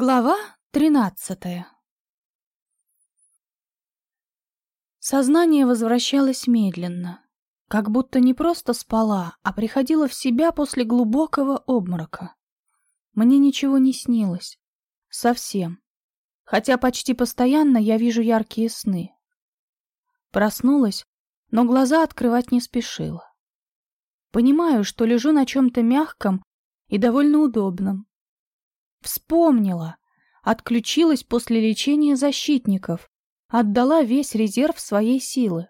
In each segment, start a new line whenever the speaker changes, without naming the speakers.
Глава тринадцатая Сознание возвращалось медленно, как будто не просто спала, а приходила в себя после глубокого обморока. Мне ничего не снилось. Совсем. Хотя почти постоянно я вижу яркие сны. Проснулась, но глаза открывать не спешила. Понимаю, что лежу на чем-то мягком и довольно удобном. Вспомнила. Отключилась после лечения защитников. Отдала весь резерв своей силы.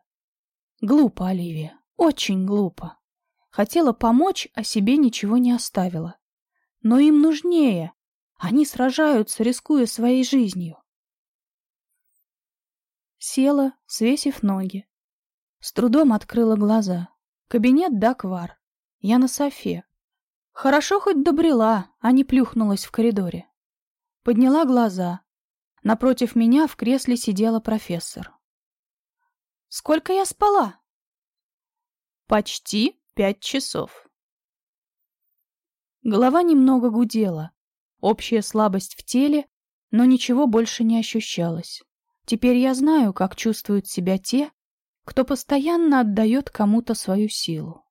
Глупо, Оливия. Очень глупо. Хотела помочь, а себе ничего не оставила. Но им нужнее. Они сражаются, рискуя своей жизнью. Села, свесив ноги. С трудом открыла глаза. Кабинет Даквар. Я на софе. Хорошо хоть добрела, а не плюхнулась в коридоре. Подняла глаза. Напротив меня в кресле сидела профессор. «Сколько я спала?» «Почти пять часов». Голова немного гудела. Общая слабость в теле, но ничего больше не ощущалось. Теперь я знаю, как чувствуют себя те, кто постоянно отдает кому-то свою силу.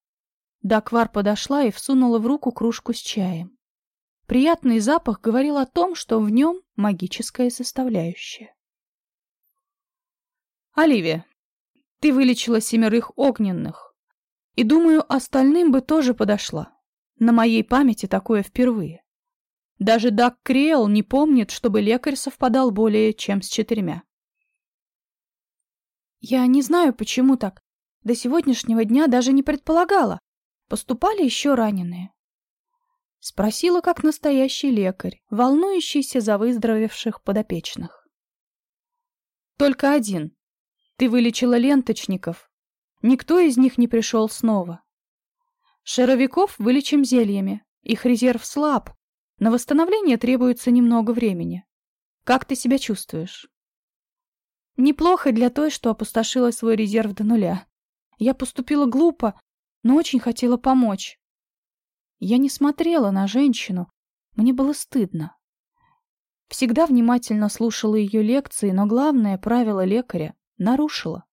Даквар подошла и всунула в руку кружку с чаем. Приятный запах говорил о том, что в нем магическая составляющая. «Оливия, ты вылечила семерых огненных, и, думаю, остальным бы тоже подошла. На моей памяти такое впервые. Даже Дак Криэл не помнит, чтобы лекарь совпадал более чем с четырьмя. Я не знаю, почему так. До сегодняшнего дня даже не предполагала. Поступали еще раненые. Спросила, как настоящий лекарь, волнующийся за выздоровевших подопечных. Только один. Ты вылечила ленточников. Никто из них не пришел снова. Шаровиков вылечим зельями. Их резерв слаб. На восстановление требуется немного времени. Как ты себя чувствуешь? Неплохо для той, что опустошила свой резерв до нуля. Я поступила глупо, но очень хотела помочь. Я не смотрела на женщину, мне было стыдно. Всегда внимательно слушала ее лекции, но главное правило лекаря нарушила.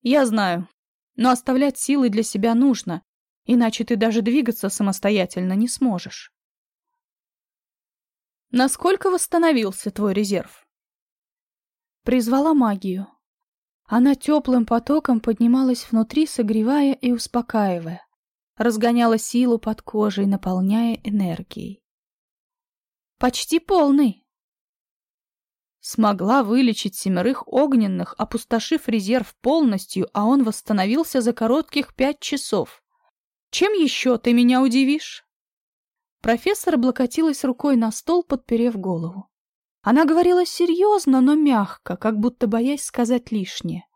Я знаю, но оставлять силы для себя нужно, иначе ты даже двигаться самостоятельно не сможешь. Насколько восстановился твой резерв? Призвала магию. Она теплым потоком поднималась внутри, согревая и успокаивая, разгоняла силу под кожей, наполняя энергией. «Почти полный!» Смогла вылечить семерых огненных, опустошив резерв полностью, а он восстановился за коротких пять часов. «Чем еще ты меня удивишь?» Профессор облокотилась рукой на стол, подперев голову. Она говорила серьезно, но мягко, как будто боясь сказать лишнее.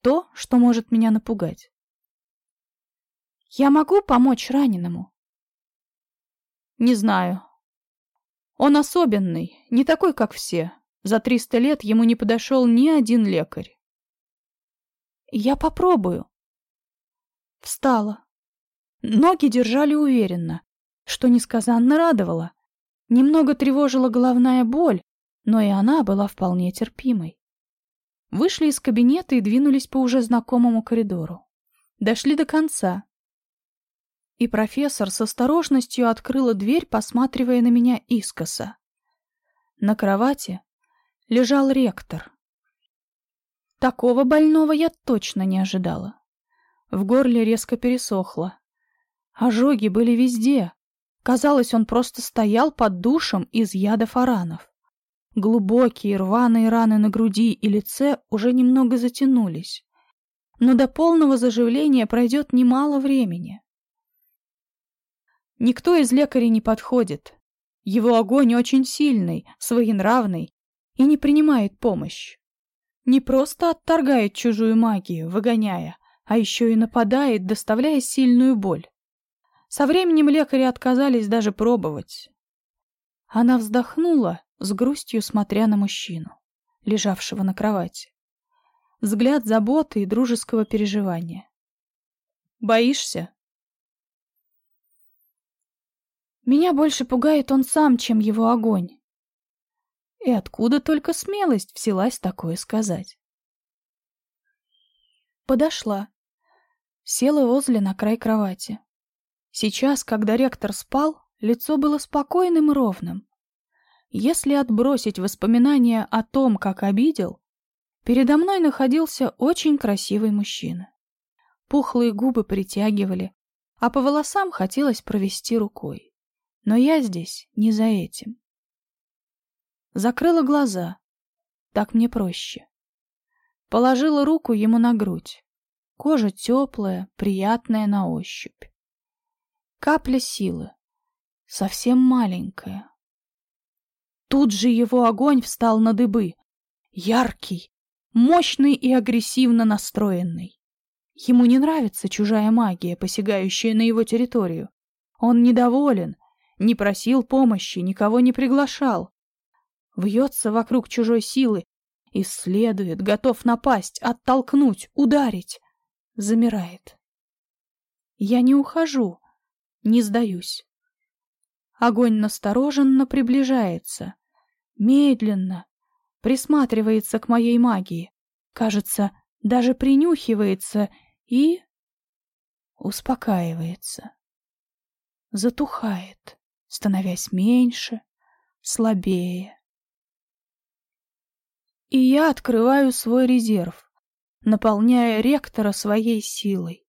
То, что может меня напугать. «Я могу помочь раненому?» «Не знаю. Он особенный, не такой, как все. За триста лет ему не подошел ни один лекарь». «Я попробую». Встала. Ноги держали уверенно, что несказанно радовало. Немного тревожила головная боль, но и она была вполне терпимой. Вышли из кабинета и двинулись по уже знакомому коридору. Дошли до конца. И профессор с осторожностью открыла дверь, посматривая на меня искоса. На кровати лежал ректор. Такого больного я точно не ожидала. В горле резко пересохло. Ожоги были везде. Казалось, он просто стоял под душем из яда фаранов. Глубокие рваные раны на груди и лице уже немного затянулись. Но до полного заживления пройдет немало времени. Никто из лекарей не подходит. Его огонь очень сильный, своенравный и не принимает помощь. Не просто отторгает чужую магию, выгоняя, а еще и нападает, доставляя сильную боль. Со временем лекари отказались даже пробовать. Она вздохнула с грустью смотря на мужчину, лежавшего на кровати. Взгляд заботы и дружеского переживания. «Боишься?» Меня больше пугает он сам, чем его огонь. И откуда только смелость взялась такое сказать? Подошла. Села возле на край кровати. Сейчас, когда ректор спал, лицо было спокойным и ровным. Если отбросить воспоминания о том, как обидел, передо мной находился очень красивый мужчина. Пухлые губы притягивали, а по волосам хотелось провести рукой. Но я здесь не за этим. Закрыла глаза. Так мне проще. Положила руку ему на грудь. Кожа теплая, приятная на ощупь. Капля силы. Совсем маленькая. Тут же его огонь встал на дыбы. Яркий, мощный и агрессивно настроенный. Ему не нравится чужая магия, посягающая на его территорию. Он недоволен, не просил помощи, никого не приглашал. Вьется вокруг чужой силы, исследует, готов напасть, оттолкнуть, ударить. Замирает. Я не ухожу, не сдаюсь. Огонь настороженно приближается, медленно, присматривается к моей магии. Кажется, даже принюхивается и... успокаивается. Затухает, становясь меньше, слабее. И я открываю свой резерв, наполняя ректора своей силой.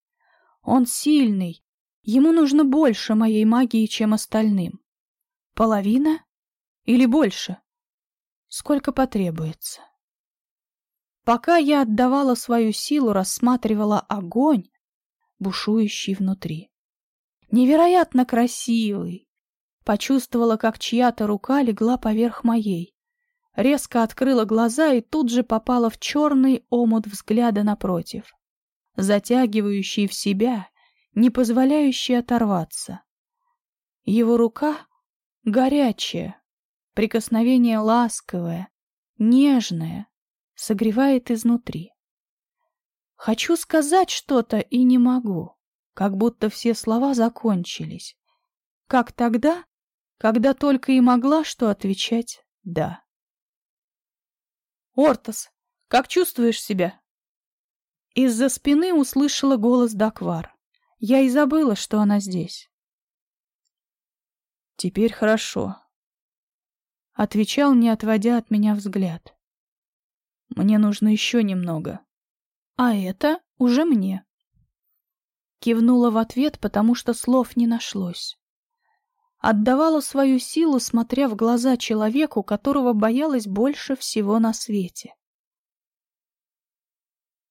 Он сильный, ему нужно больше моей магии, чем остальным. Половина или больше? Сколько потребуется? Пока я отдавала свою силу, рассматривала огонь, бушующий внутри. Невероятно красивый. Почувствовала, как чья-то рука легла поверх моей резко открыла глаза и тут же попала в черный омут взгляда напротив, затягивающий в себя, не позволяющий оторваться. Его рука горячая, прикосновение ласковое, нежное, согревает изнутри. Хочу сказать что-то и не могу, как будто все слова закончились. Как тогда, когда только и могла что отвечать «да». «Ортос, как чувствуешь себя?» Из-за спины услышала голос Даквар. Я и забыла, что она здесь. «Теперь хорошо», — отвечал, не отводя от меня взгляд. «Мне нужно еще немного». «А это уже мне». Кивнула в ответ, потому что слов не нашлось отдавала свою силу, смотря в глаза человеку, которого боялась больше всего на свете.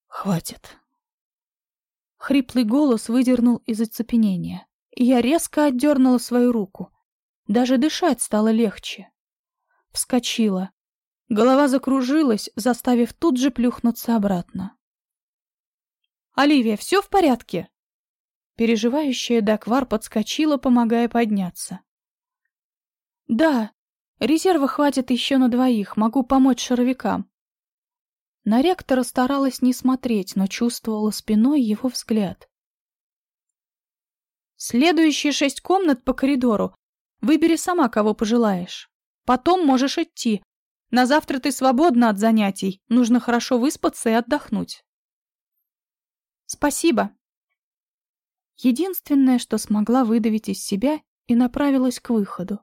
«Хватит!» Хриплый голос выдернул из оцепенения, я резко отдернула свою руку. Даже дышать стало легче. Вскочила. Голова закружилась, заставив тут же плюхнуться обратно. «Оливия, все в порядке?» Переживающая Даквар подскочила, помогая подняться. «Да, резерва хватит еще на двоих, могу помочь шаровикам». На ректора старалась не смотреть, но чувствовала спиной его взгляд. «Следующие шесть комнат по коридору. Выбери сама, кого пожелаешь. Потом можешь идти. На завтра ты свободна от занятий. Нужно хорошо выспаться и отдохнуть». «Спасибо», Единственное, что смогла выдавить из себя, и направилась к выходу.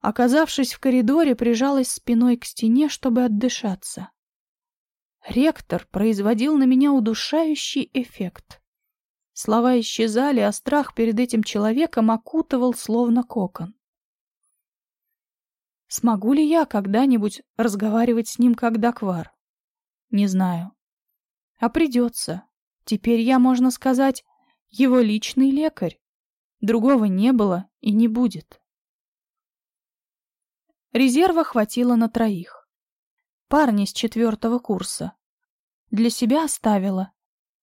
Оказавшись в коридоре, прижалась спиной к стене, чтобы отдышаться. Ректор производил на меня удушающий эффект. Слова исчезали, а страх перед этим человеком окутывал словно кокон. Смогу ли я когда-нибудь разговаривать с ним как доквар? Не знаю. А придется. Теперь я, можно сказать, его личный лекарь. Другого не было и не будет. Резерва хватило на троих. Парни с четвертого курса. Для себя оставила.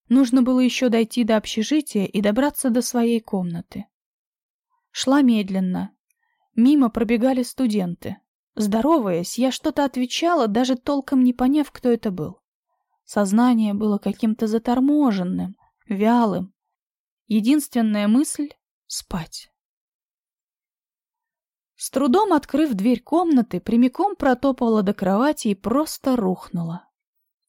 Нужно было еще дойти до общежития и добраться до своей комнаты. Шла медленно. Мимо пробегали студенты. Здороваясь, я что-то отвечала, даже толком не поняв, кто это был. Сознание было каким-то заторможенным, вялым, Единственная мысль — спать. С трудом открыв дверь комнаты, прямиком протопала до кровати и просто рухнула.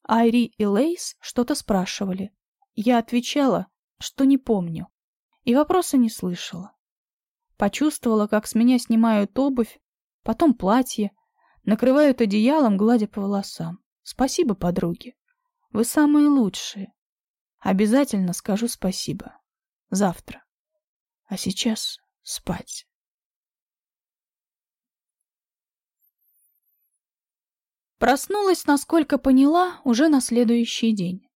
Айри и Лейс что-то спрашивали. Я отвечала, что не помню, и вопроса не слышала. Почувствовала, как с меня снимают обувь, потом платье, накрывают одеялом, гладя по волосам. Спасибо, подруги. Вы самые лучшие. Обязательно скажу спасибо. Завтра. А сейчас спать. Проснулась, насколько поняла, уже на следующий день.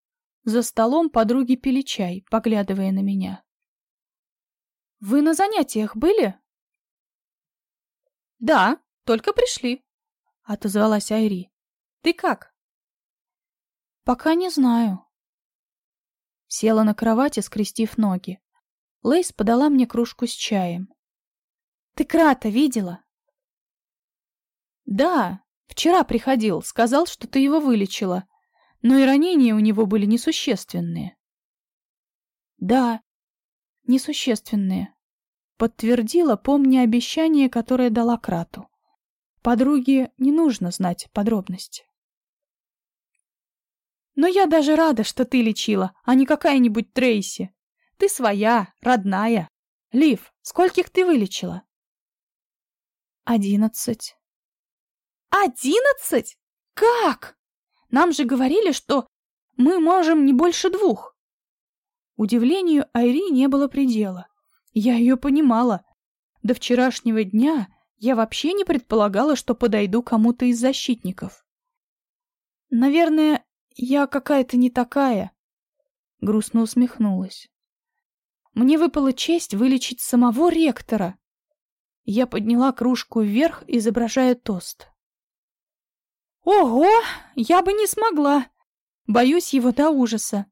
За столом подруги пили чай, поглядывая на меня. «Вы на занятиях были?» «Да, только пришли», — отозвалась Айри. «Ты как?» «Пока не знаю». Села на кровати, скрестив ноги. Лейс подала мне кружку с чаем. «Ты Крата видела?» «Да, Вчера приходил, сказал, что ты его вылечила, но и ранения у него были несущественные. Да, несущественные, подтвердила, помня обещание, которое дала Крату. Подруге не нужно знать подробности. Но я даже рада, что ты лечила, а не какая-нибудь Трейси. Ты своя, родная. Лив, скольких ты вылечила? Одиннадцать. Одиннадцать? Как? Нам же говорили, что мы можем не больше двух. Удивлению Айри не было предела. Я ее понимала. До вчерашнего дня я вообще не предполагала, что подойду кому-то из защитников. Наверное, я какая-то не такая. Грустно усмехнулась. Мне выпала честь вылечить самого ректора. Я подняла кружку вверх, изображая тост. Ого, я бы не смогла. Боюсь его до ужаса.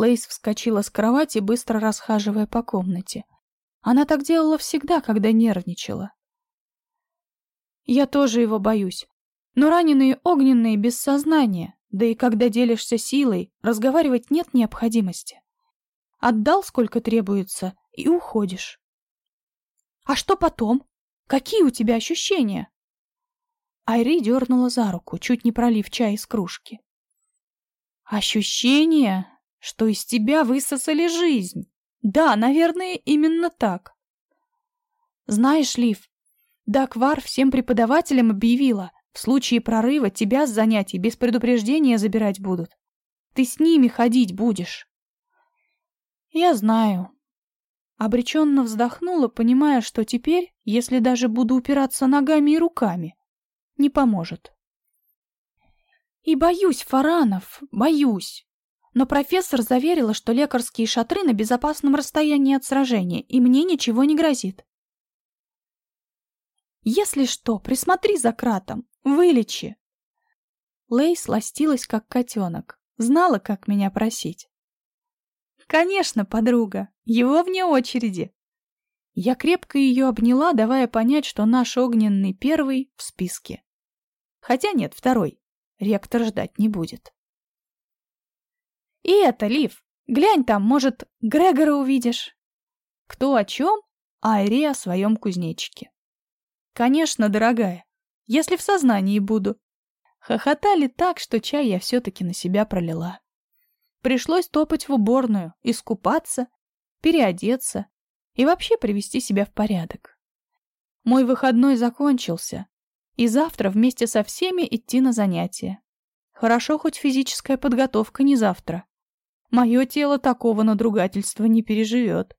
Лейс вскочила с кровати, быстро расхаживая по комнате. Она так делала всегда, когда нервничала. Я тоже его боюсь. Но раненые огненные без сознания, да и когда делишься силой, разговаривать нет необходимости. Отдал, сколько требуется, и уходишь. А что потом? Какие у тебя ощущения? Айри дернула за руку, чуть не пролив чай из кружки. «Ощущение, что из тебя высосали жизнь. Да, наверное, именно так. Знаешь, Лив, Даквар всем преподавателям объявила, в случае прорыва тебя с занятий без предупреждения забирать будут. Ты с ними ходить будешь». «Я знаю». Обреченно вздохнула, понимая, что теперь, если даже буду упираться ногами и руками, не поможет. И боюсь, Фаранов, боюсь. Но профессор заверила, что лекарские шатры на безопасном расстоянии от сражения, и мне ничего не грозит. Если что, присмотри за кратом, вылечи. Лей сластилась, как котенок, знала, как меня просить. Конечно, подруга, его вне очереди. Я крепко ее обняла, давая понять, что наш огненный первый в списке. Хотя нет, второй. Ректор ждать не будет. И это, Лив, глянь там, может, Грегора увидишь. Кто о чем? Айри о своем кузнечике. Конечно, дорогая, если в сознании буду. Хохотали так, что чай я все-таки на себя пролила. Пришлось топать в уборную, искупаться, переодеться и вообще привести себя в порядок. Мой выходной закончился, и завтра вместе со всеми идти на занятия. Хорошо, хоть физическая подготовка не завтра. Мое тело такого надругательства не переживет.